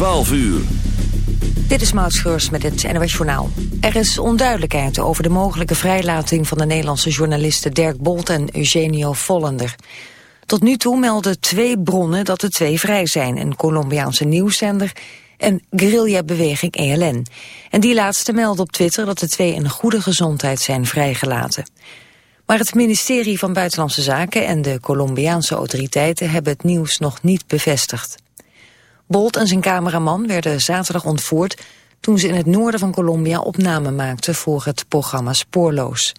12 uur. Dit is Maud met het NOS Journaal. Er is onduidelijkheid over de mogelijke vrijlating van de Nederlandse journalisten Dirk Bolt en Eugenio Vollender. Tot nu toe melden twee bronnen dat de twee vrij zijn, een Colombiaanse nieuwszender en guerrilla-beweging ELN. En die laatste melden op Twitter dat de twee in goede gezondheid zijn vrijgelaten. Maar het ministerie van Buitenlandse Zaken en de Colombiaanse autoriteiten hebben het nieuws nog niet bevestigd. Bolt en zijn cameraman werden zaterdag ontvoerd toen ze in het noorden van Colombia opname maakten voor het programma Spoorloos.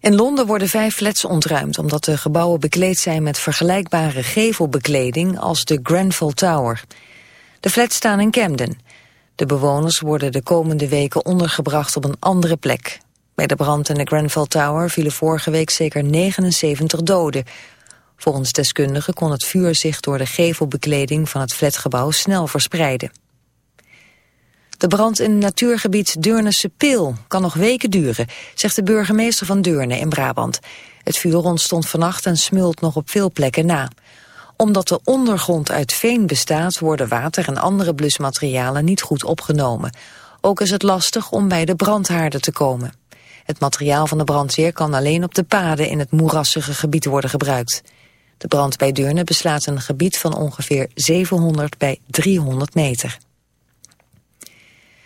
In Londen worden vijf flats ontruimd omdat de gebouwen bekleed zijn met vergelijkbare gevelbekleding als de Grenfell Tower. De flats staan in Camden. De bewoners worden de komende weken ondergebracht op een andere plek. Bij de brand in de Grenfell Tower vielen vorige week zeker 79 doden, Volgens deskundigen kon het vuur zich door de gevelbekleding van het flatgebouw snel verspreiden. De brand in natuurgebied Deurnense Peel kan nog weken duren, zegt de burgemeester van Deurne in Brabant. Het vuur ontstond vannacht en smult nog op veel plekken na. Omdat de ondergrond uit veen bestaat, worden water en andere blusmaterialen niet goed opgenomen. Ook is het lastig om bij de brandhaarden te komen. Het materiaal van de brandweer kan alleen op de paden in het moerassige gebied worden gebruikt. De brand bij Deurne beslaat een gebied van ongeveer 700 bij 300 meter.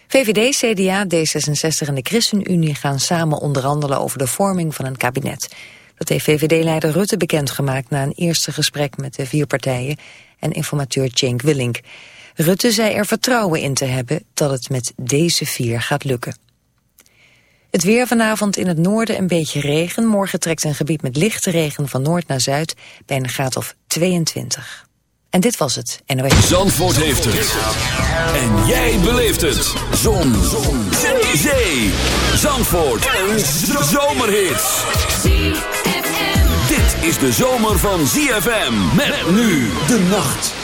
VVD, CDA, D66 en de ChristenUnie gaan samen onderhandelen over de vorming van een kabinet. Dat heeft VVD-leider Rutte bekendgemaakt na een eerste gesprek met de vier partijen en informateur Cenk Willink. Rutte zei er vertrouwen in te hebben dat het met deze vier gaat lukken. Het weer vanavond in het noorden een beetje regen. Morgen trekt een gebied met lichte regen van noord naar zuid bij een graad of 22. En dit was het. NOS. Zandvoort heeft het. En jij beleeft het. Zon. Zon. Zee. Zandvoort. Een zomerhit. Dit is de zomer van ZFM. Met nu de nacht.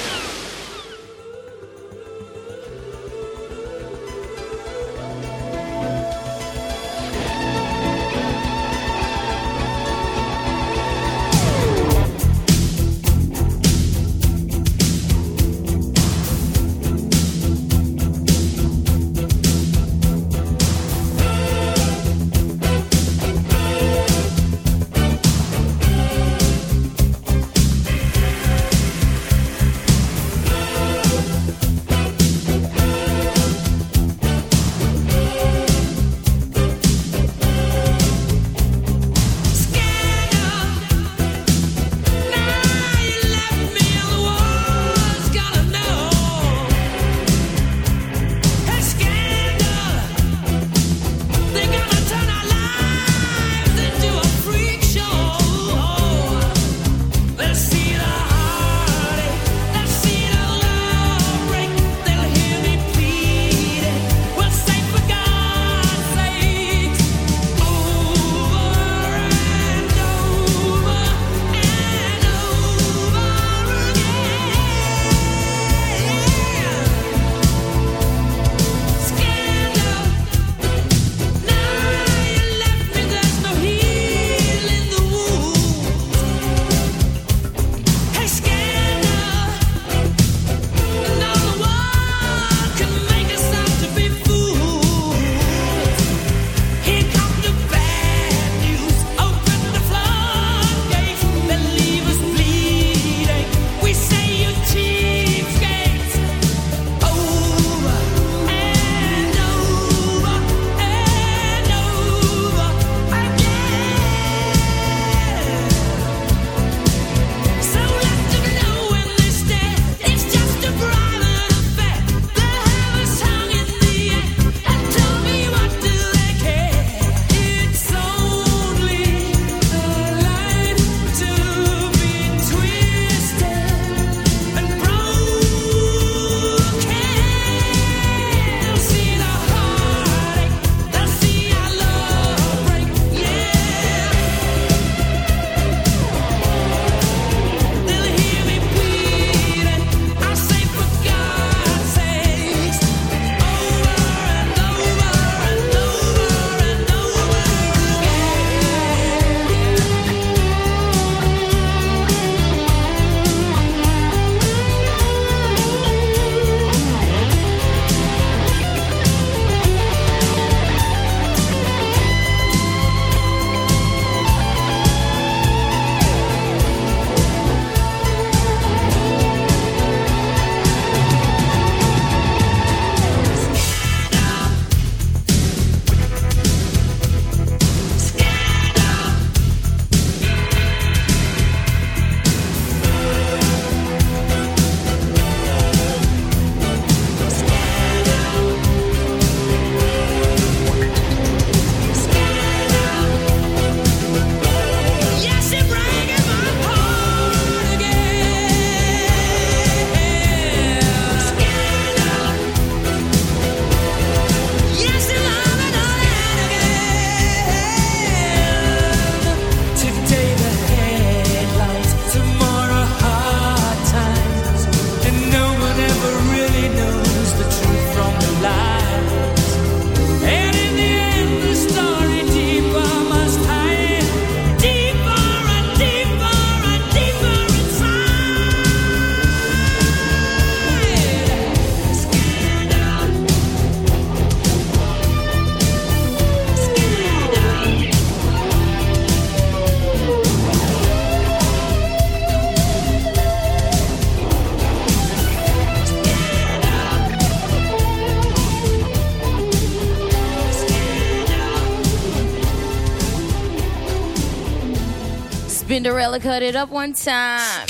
Spinderella cut it up one time.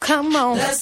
Come on. Let's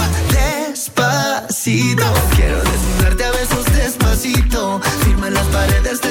Despacito. Firma en las paredes de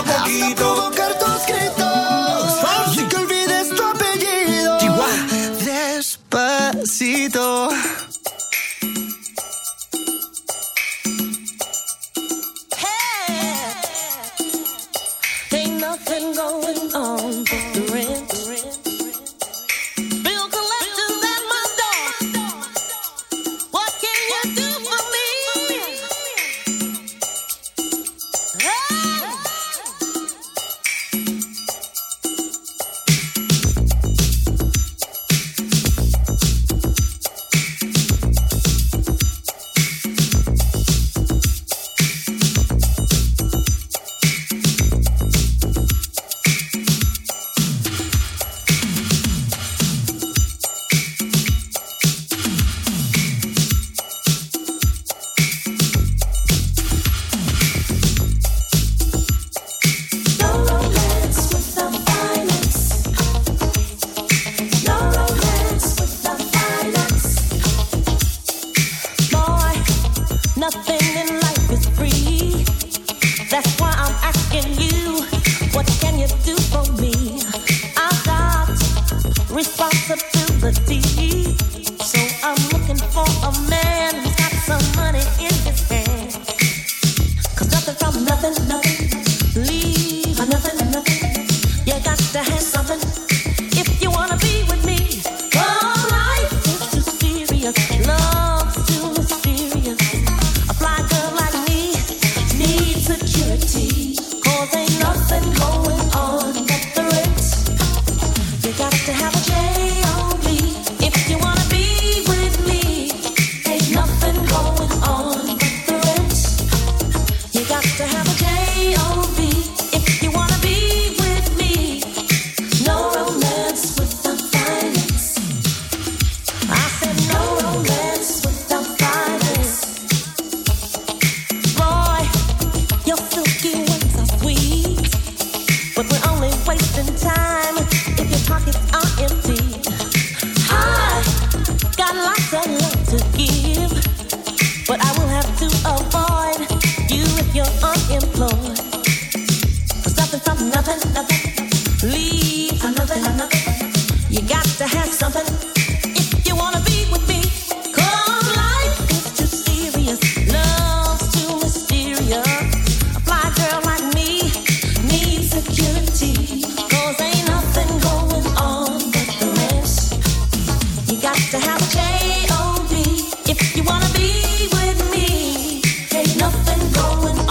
going on.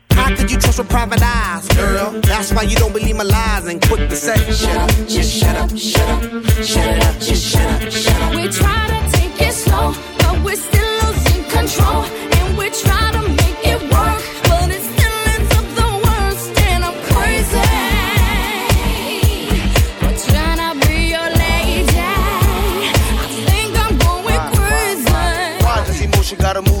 How could you trust with private eyes, girl? That's why you don't believe my lies and quick to say, Shut up, just shut up, shut up, shut it up, just shut up, shut up. We try to take it slow, but we're still losing control, and we try to make it work, but it's still ends up the worst, and I'm crazy. She gotta move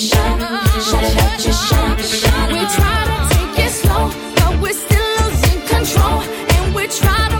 We try to take it slow, but we're still losing control, and we try to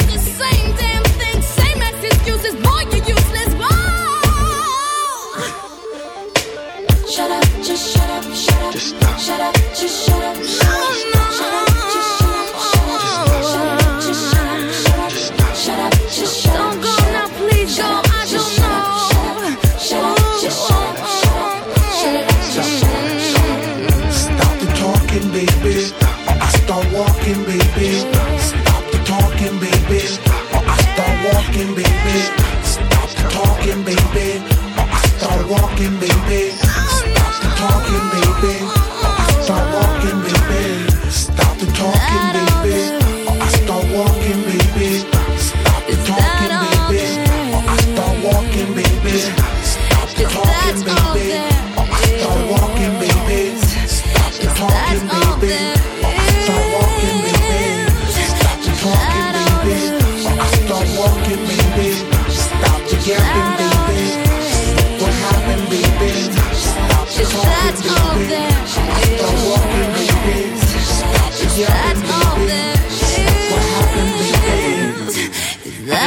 just shut up, shut up. Just stop. Shut up, just shut up.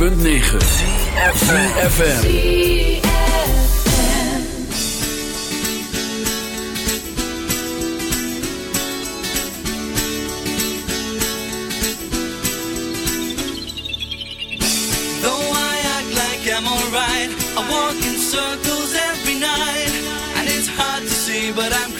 106.9 FM. I'm alright. I walk in circles every night, and it's hard to see, but I'm.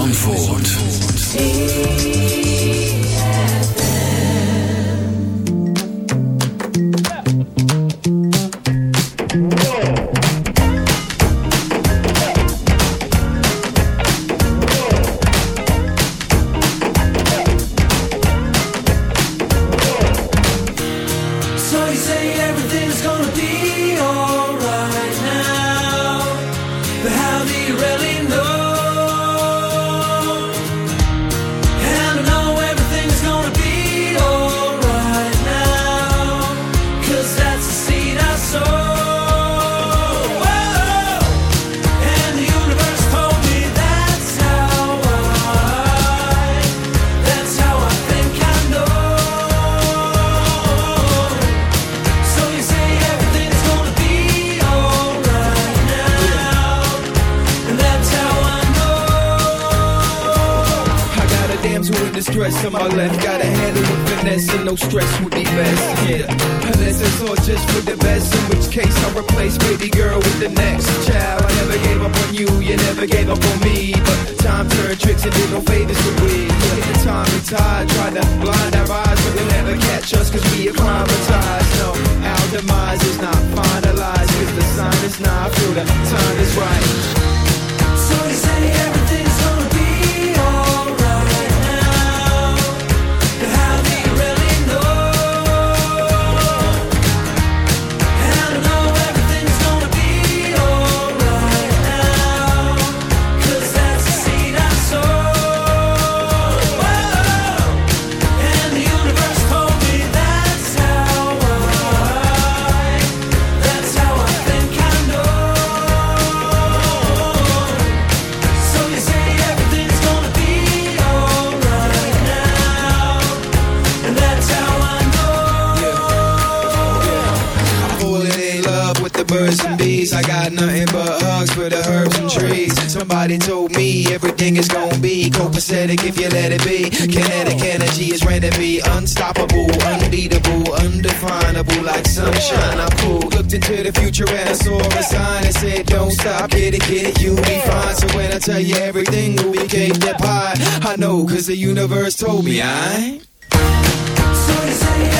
Zandvoort. no stress. shine. I pull, looked into the future and I saw a sign that said, Don't stop, get it, get it, you'll be fine. So when I tell you everything, we became that pie. I know, cause the universe told me I. So you say